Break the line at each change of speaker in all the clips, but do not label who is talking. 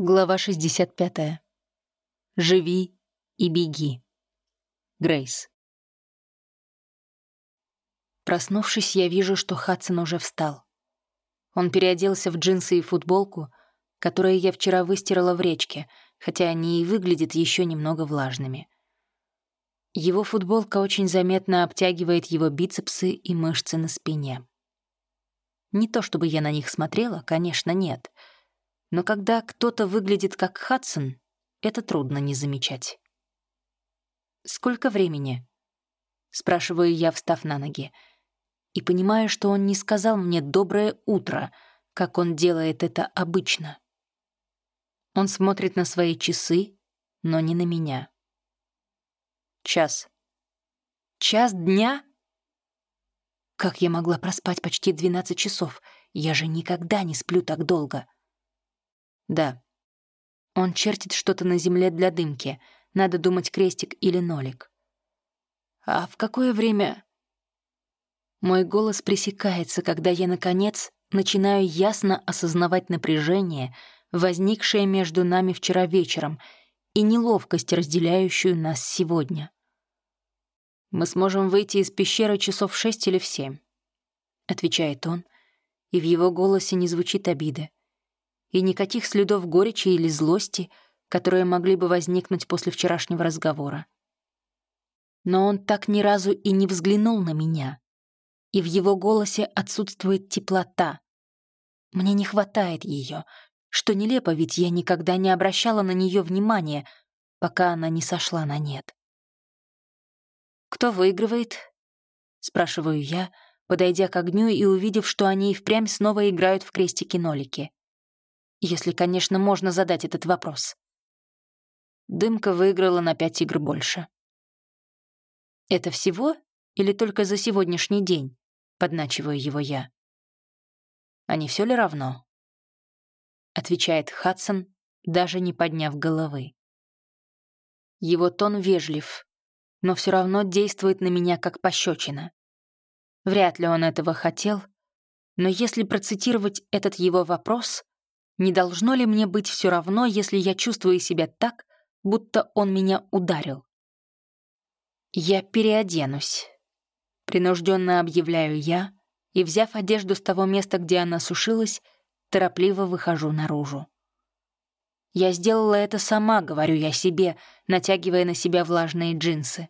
Глава 65. Живи и беги. Грейс. Проснувшись, я вижу, что Хадсон уже встал. Он переоделся в джинсы и футболку, которые я вчера выстирала в речке, хотя они и выглядят еще немного влажными. Его футболка очень заметно обтягивает его бицепсы и мышцы на спине. Не то чтобы я на них смотрела, конечно, нет — но когда кто-то выглядит как Хадсон, это трудно не замечать. «Сколько времени?» — спрашиваю я, встав на ноги, и понимаю, что он не сказал мне «доброе утро», как он делает это обычно. Он смотрит на свои часы, но не на меня. Час. Час дня? Как я могла проспать почти 12 часов? Я же никогда не сплю так долго. Да. Он чертит что-то на земле для дымки. Надо думать крестик или нолик. А в какое время... Мой голос пресекается, когда я, наконец, начинаю ясно осознавать напряжение, возникшее между нами вчера вечером, и неловкость, разделяющую нас сегодня. «Мы сможем выйти из пещеры часов шесть или в семь», — отвечает он, и в его голосе не звучит обиды и никаких следов горечи или злости, которые могли бы возникнуть после вчерашнего разговора. Но он так ни разу и не взглянул на меня, и в его голосе отсутствует теплота. Мне не хватает ее, что нелепо, ведь я никогда не обращала на нее внимания, пока она не сошла на нет. «Кто выигрывает?» — спрашиваю я, подойдя к огню и увидев, что они и впрямь снова играют в крестики-нолики. Если, конечно, можно задать этот вопрос. Дымка выиграла на пять игр больше. «Это всего или только за сегодняшний день?» — подначиваю его я. «А не все ли равно?» — отвечает Хадсон, даже не подняв головы. Его тон вежлив, но все равно действует на меня как пощечина. Вряд ли он этого хотел, но если процитировать этот его вопрос, не должно ли мне быть все равно, если я чувствую себя так, будто он меня ударил? Я переоденусь. Принужденно объявляю я, и, взяв одежду с того места, где она сушилась, торопливо выхожу наружу. Я сделала это сама, говорю я себе, натягивая на себя влажные джинсы.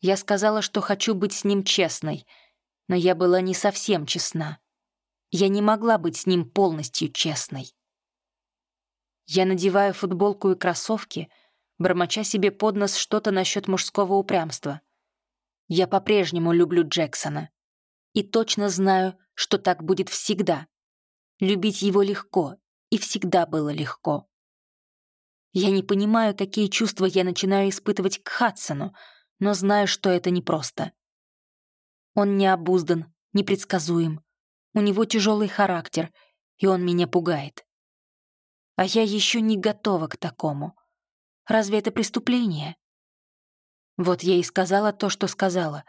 Я сказала, что хочу быть с ним честной, но я была не совсем честна. Я не могла быть с ним полностью честной. Я надеваю футболку и кроссовки, бормоча себе под нос что-то насчет мужского упрямства. Я по-прежнему люблю Джексона. И точно знаю, что так будет всегда. Любить его легко, и всегда было легко. Я не понимаю, какие чувства я начинаю испытывать к Хадсону, но знаю, что это непросто. Он необуздан, непредсказуем. У него тяжелый характер, и он меня пугает. А я еще не готова к такому. Разве это преступление? Вот я и сказала то, что сказала,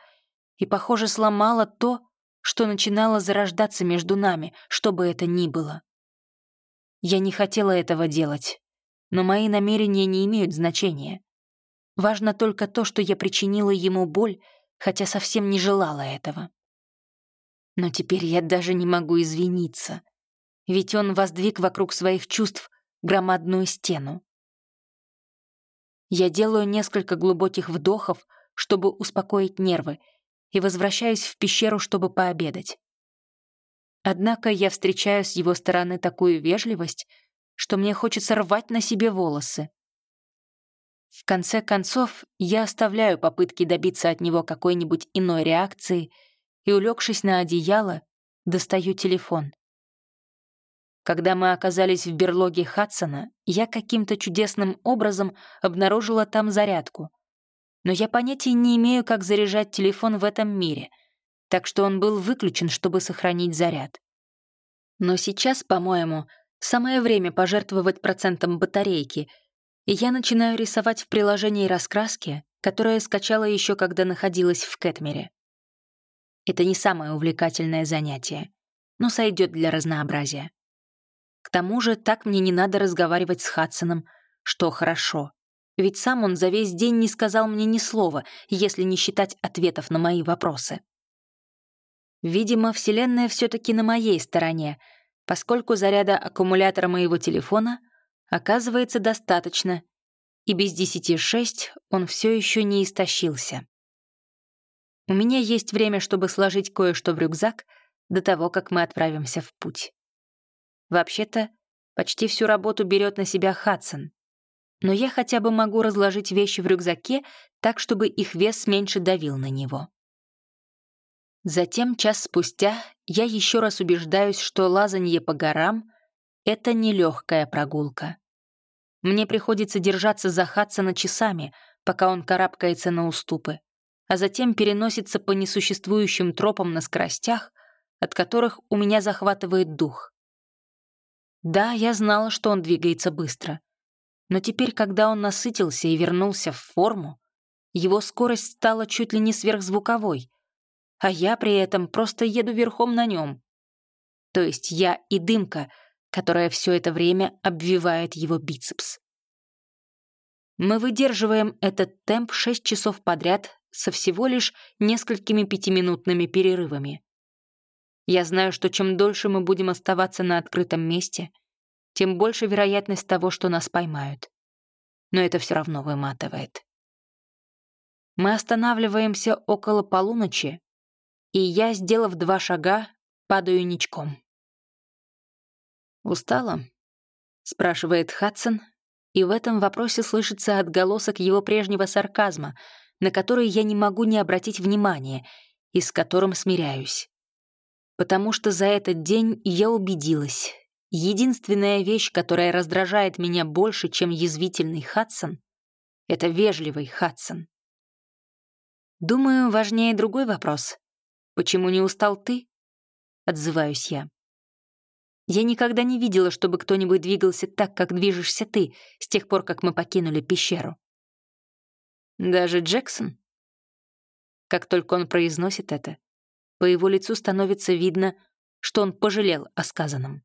и, похоже, сломала то, что начинало зарождаться между нами, что бы это ни было. Я не хотела этого делать, но мои намерения не имеют значения. Важно только то, что я причинила ему боль, хотя совсем не желала этого. Но теперь я даже не могу извиниться, ведь он воздвиг вокруг своих чувств громадную стену. Я делаю несколько глубоких вдохов, чтобы успокоить нервы, и возвращаюсь в пещеру, чтобы пообедать. Однако я встречаю с его стороны такую вежливость, что мне хочется рвать на себе волосы. В конце концов, я оставляю попытки добиться от него какой-нибудь иной реакции и, улегшись на одеяло, достаю телефон. Когда мы оказались в берлоге Хадсона, я каким-то чудесным образом обнаружила там зарядку. Но я понятия не имею, как заряжать телефон в этом мире, так что он был выключен, чтобы сохранить заряд. Но сейчас, по-моему, самое время пожертвовать процентом батарейки, и я начинаю рисовать в приложении раскраски, которое скачала еще когда находилась в Кэтмере. Это не самое увлекательное занятие, но сойдет для разнообразия. Тому же так мне не надо разговаривать с Хадсоном, что хорошо. Ведь сам он за весь день не сказал мне ни слова, если не считать ответов на мои вопросы. Видимо, Вселенная все-таки на моей стороне, поскольку заряда аккумулятора моего телефона оказывается достаточно, и без десяти шесть он все еще не истощился. У меня есть время, чтобы сложить кое-что в рюкзак до того, как мы отправимся в путь. Вообще-то, почти всю работу берет на себя Хадсон, но я хотя бы могу разложить вещи в рюкзаке так, чтобы их вес меньше давил на него. Затем, час спустя, я еще раз убеждаюсь, что лазанье по горам — это нелегкая прогулка. Мне приходится держаться за Хадсона часами, пока он карабкается на уступы, а затем переносится по несуществующим тропам на скоростях, от которых у меня захватывает дух. Да, я знала, что он двигается быстро. Но теперь, когда он насытился и вернулся в форму, его скорость стала чуть ли не сверхзвуковой, а я при этом просто еду верхом на нем. То есть я и дымка, которая все это время обвивает его бицепс. Мы выдерживаем этот темп 6 часов подряд со всего лишь несколькими пятиминутными перерывами. Я знаю, что чем дольше мы будем оставаться на открытом месте, тем больше вероятность того, что нас поймают. Но это все равно выматывает. Мы останавливаемся около полуночи, и я, сделав два шага, падаю ничком. «Устала?» — спрашивает Хадсон, и в этом вопросе слышится отголосок его прежнего сарказма, на который я не могу не обратить внимания и с которым смиряюсь. Потому что за этот день я убедилась, Единственная вещь, которая раздражает меня больше, чем язвительный Хадсон, это вежливый Хадсон. Думаю, важнее другой вопрос. Почему не устал ты? Отзываюсь я. Я никогда не видела, чтобы кто-нибудь двигался так, как движешься ты, с тех пор, как мы покинули пещеру. Даже Джексон? Как только он произносит это, по его лицу становится видно, что он пожалел о сказанном.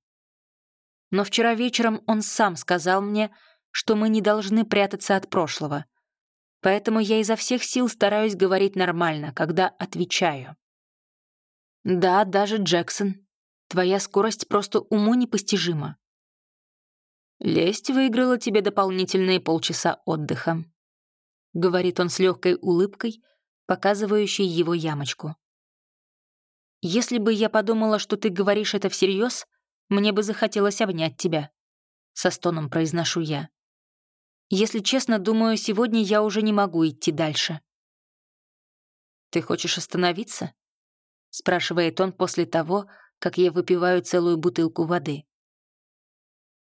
Но вчера вечером он сам сказал мне, что мы не должны прятаться от прошлого. Поэтому я изо всех сил стараюсь говорить нормально, когда отвечаю. Да, даже Джексон. Твоя скорость просто уму непостижима. Лесть выиграла тебе дополнительные полчаса отдыха. Говорит он с легкой улыбкой, показывающей его ямочку. Если бы я подумала, что ты говоришь это всерьез, мне бы захотелось обнять тебя», — со стоном произношу я. «Если честно, думаю, сегодня я уже не могу идти дальше». «Ты хочешь остановиться?» — спрашивает он после того, как я выпиваю целую бутылку воды.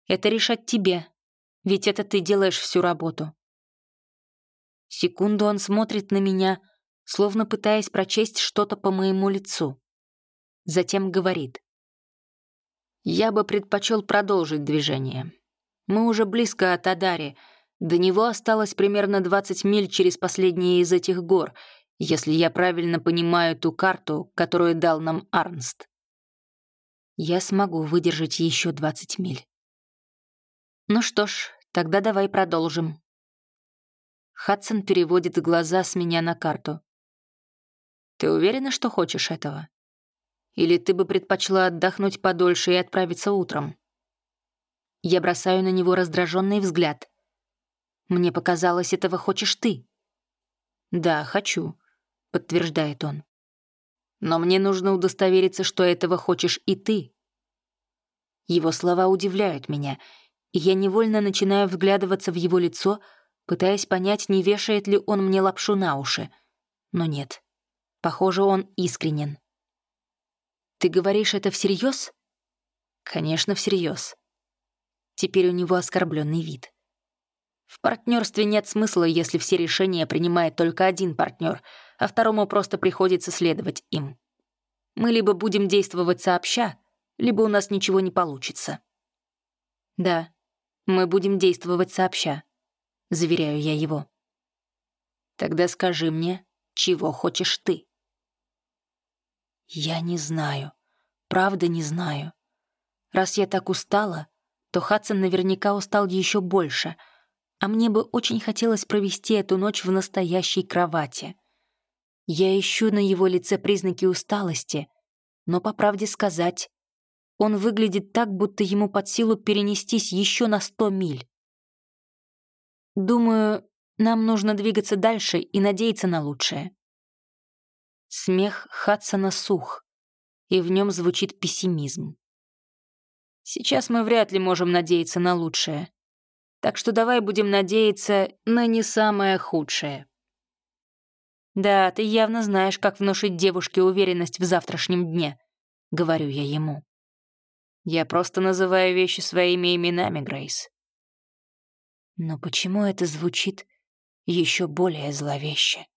«Это решать тебе, ведь это ты делаешь всю работу». Секунду он смотрит на меня, словно пытаясь прочесть что-то по моему лицу. Затем говорит. Я бы предпочел продолжить движение. Мы уже близко от Адари. До него осталось примерно 20 миль через последние из этих гор, если я правильно понимаю ту карту, которую дал нам Арнст. Я смогу выдержать еще 20 миль. Ну что ж, тогда давай продолжим. Хадсон переводит глаза с меня на карту. Ты уверена, что хочешь этого? Или ты бы предпочла отдохнуть подольше и отправиться утром?» Я бросаю на него раздраженный взгляд. «Мне показалось, этого хочешь ты». «Да, хочу», — подтверждает он. «Но мне нужно удостовериться, что этого хочешь и ты». Его слова удивляют меня, и я невольно начинаю вглядываться в его лицо, пытаясь понять, не вешает ли он мне лапшу на уши. Но нет. Похоже, он искренен. Ты говоришь это всерьез? Конечно, всерьез. Теперь у него оскорбленный вид. В партнерстве нет смысла, если все решения принимает только один партнер, а второму просто приходится следовать им. Мы либо будем действовать сообща, либо у нас ничего не получится. Да, мы будем действовать сообща, заверяю я его. Тогда скажи мне, чего хочешь ты? Я не знаю. Правда не знаю. Раз я так устала, то Хадсон наверняка устал еще больше, а мне бы очень хотелось провести эту ночь в настоящей кровати. Я ищу на его лице признаки усталости, но, по правде сказать, он выглядит так, будто ему под силу перенестись еще на сто миль. Думаю, нам нужно двигаться дальше и надеяться на лучшее. Смех Хадсона сух, и в нем звучит пессимизм. Сейчас мы вряд ли можем надеяться на лучшее. Так что давай будем надеяться на не самое худшее. «Да, ты явно знаешь, как внушить девушке уверенность в завтрашнем дне», — говорю я ему. «Я просто называю вещи своими именами, Грейс». Но почему это звучит еще более зловеще?